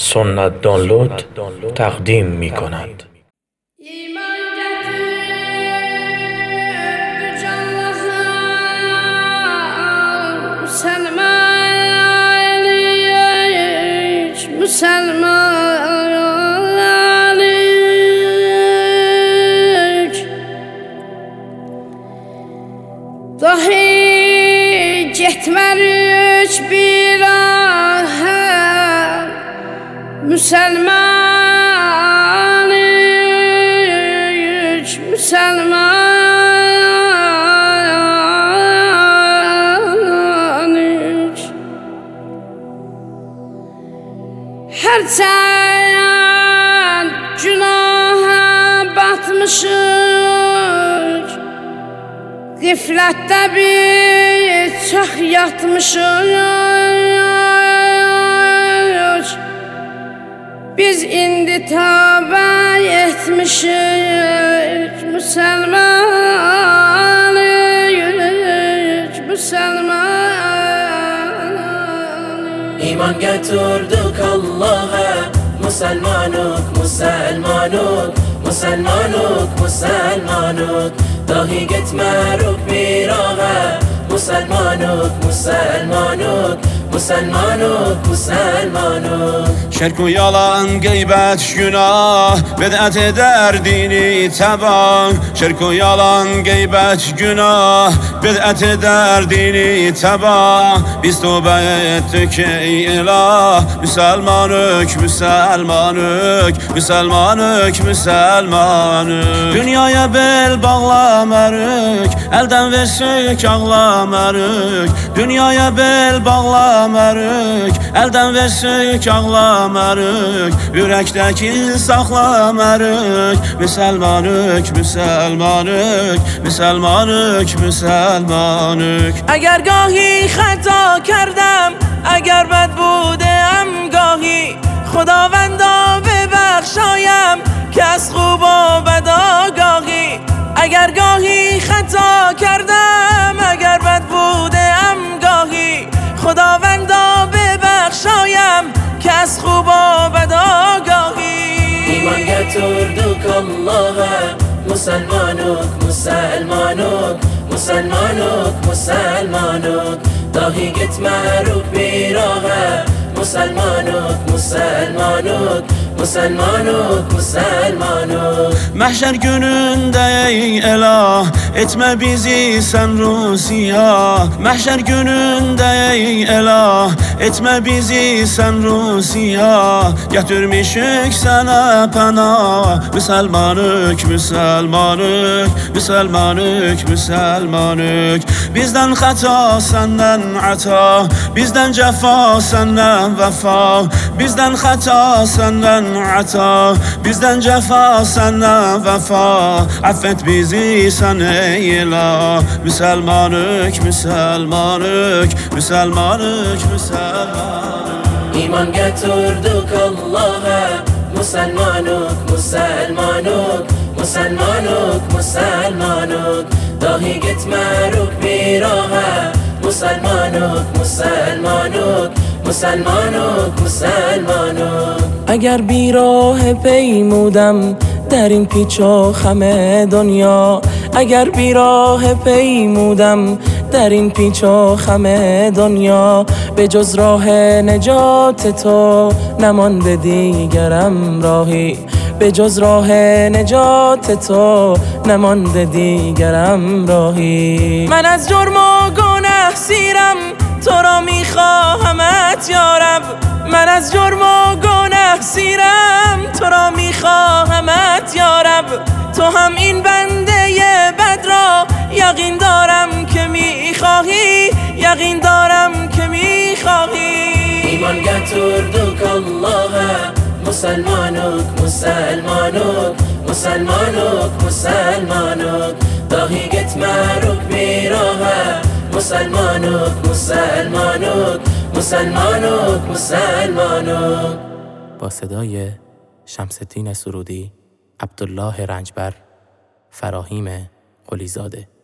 سنت دانلود تقدیم می کند Dahi getmərik bir Müslüman üç Müslüman üç Her sen günaha batmışıq Qiflətdə bir çox yatmışıq Biz indi tövbe etmişik Müslümanıyık Müslüman İman getirdik Allah'a Müslümanuk, Müslümanuk Müslümanuk, Müslümanuk Dahi gitmeruk bir ağa Müslümanuk, Müslümanuk مسلمانو مسلمانو شرک و یالان غیبت گناه بدعت در دینی تباه شرک و یالان غیبت گناه بدعت در دینی تباه biz tövbe ettik ey ilah. Müselmanık, Müselmanık, Müselmanık, Müselmanık Dünyaya bel bağlamarık, elden versük ağlamarık. Dünyaya bel bağlamarık. Elden versek ağlamarık Ürəkdəki saxlamarık Müsəlmanık, müsəlmanık Müsəlmanık, müsəlmanık اگر گاهی خطا کردم اگر بد بودم گاهی خداوندا ببخشایم که از الله. مسلمانك مسلمانك مسلمانك مسلمانك طاهي قد معروك بيراها مسلمانك مسلمانك Müselmanuk, Müselmanuk Məhşər günündə ey elah Etmə bizi sən Rusiya Məhşər günündə ey elah Etmə bizi sən Rusiya Gətirmişik sənə pənah Müsəlmanıq, müsəlmanıq Müsəlmanıq, müsəlmanıq Bizdən xəta, səndən əta Bizdən cəfa, səndən vəfa Bizdən xəta, səndən əta Bizdən cəfa, səndən vəfa Əffət bizi sən ey ilah Müsəlmanıq, müsəlmanıq Müsəlmanıq, müsəlmanıq İman getirdik Allah'a Müselmanuk, Müselmanuk Müselmanuk, Müselmanuk Dahi gitmeruk bir ağa Müselmanuk, Müselmanuk Müselmanuk اگر بیراه پیمودم در این پیچ و خم دنیا اگر بیراه پیمودم در این پیچ و خم دنیا به جز راه نجات تو نمانده دیگرم راهی. به جز راه نجات تو نمانده دیگرم راهی. من از جرم و گناه سیرم تو را میخواهمت یارب. من از جرم و گناه سیرم. تو را میخواهمت یارب. تو هم این بنده بد را یقین دارم که می‌خواهی. یقین دارم که می‌خواهی. Allah'a Müselmanuk, Müselmanuk Müselmanuk, Müselmanuk Dahi gitmeruk bir مسلمانوك مسلمانوك مسلمانوك مسلمانوك با صدای شمس الدین سرودی عبدالله رنجبر فراهیم قلیزاده.